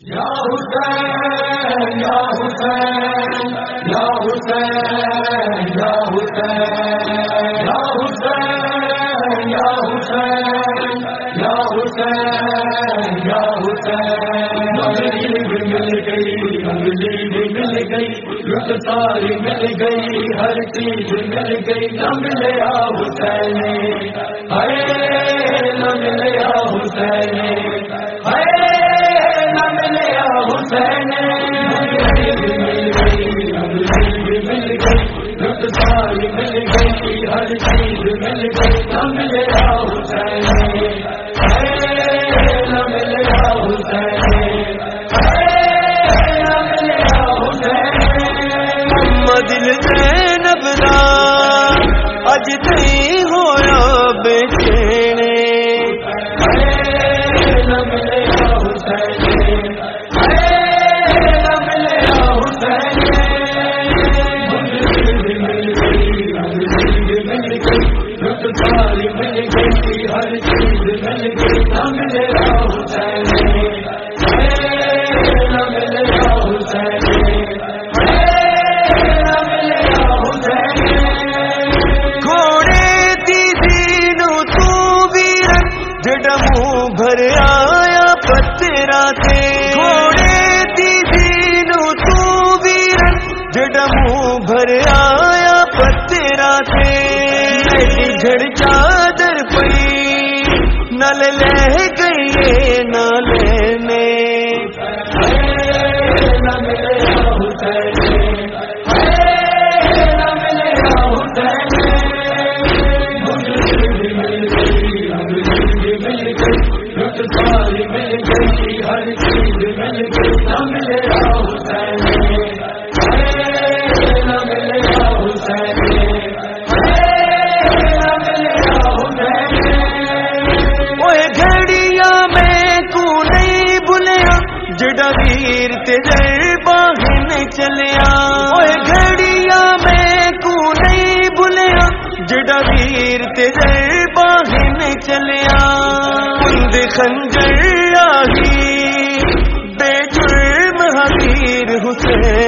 یا حسین یا حسین یا حسین یا حسین یا حسین یا حسین یا حسین یا حسین۔ مل گئی انگلی مل گئی ساری مل گئی ہر چیز مل گئی نہ ملے حسین ہے نہ ملے حسین ہر چیز مل گئی حسین۔ مل حسین۔ دل زینب را اج ہر چیز مل گئی نہ ملے حسین بھر آیا پترا دے گھوڑے دی دینو تو بھی بھر آیا پترا تھے جھڑ جا چل لے ہی جڑا ویر باہن چلیا۔ اوے گھڑیا میں کو نہیں بھولیا جڑا ویر تیرے باہن چلیا۔ بند خنجر آہی، بے جرم حقیر حسین۔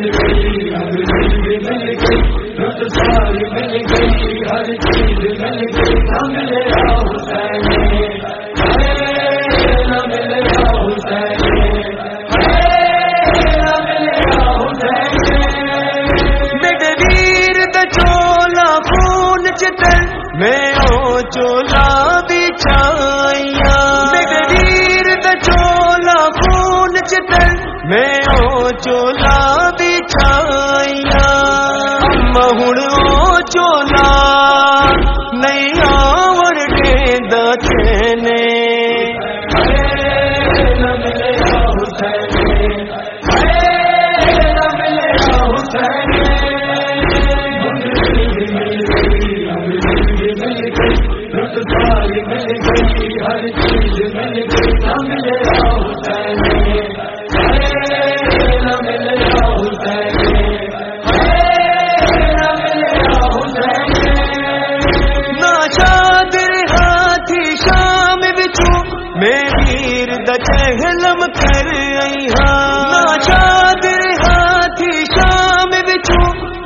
ہر چیز مل گئی ہر چیز مل گئی ہم نے مڑو چولا نہیں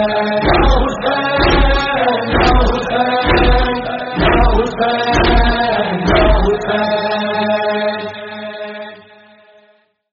ہے۔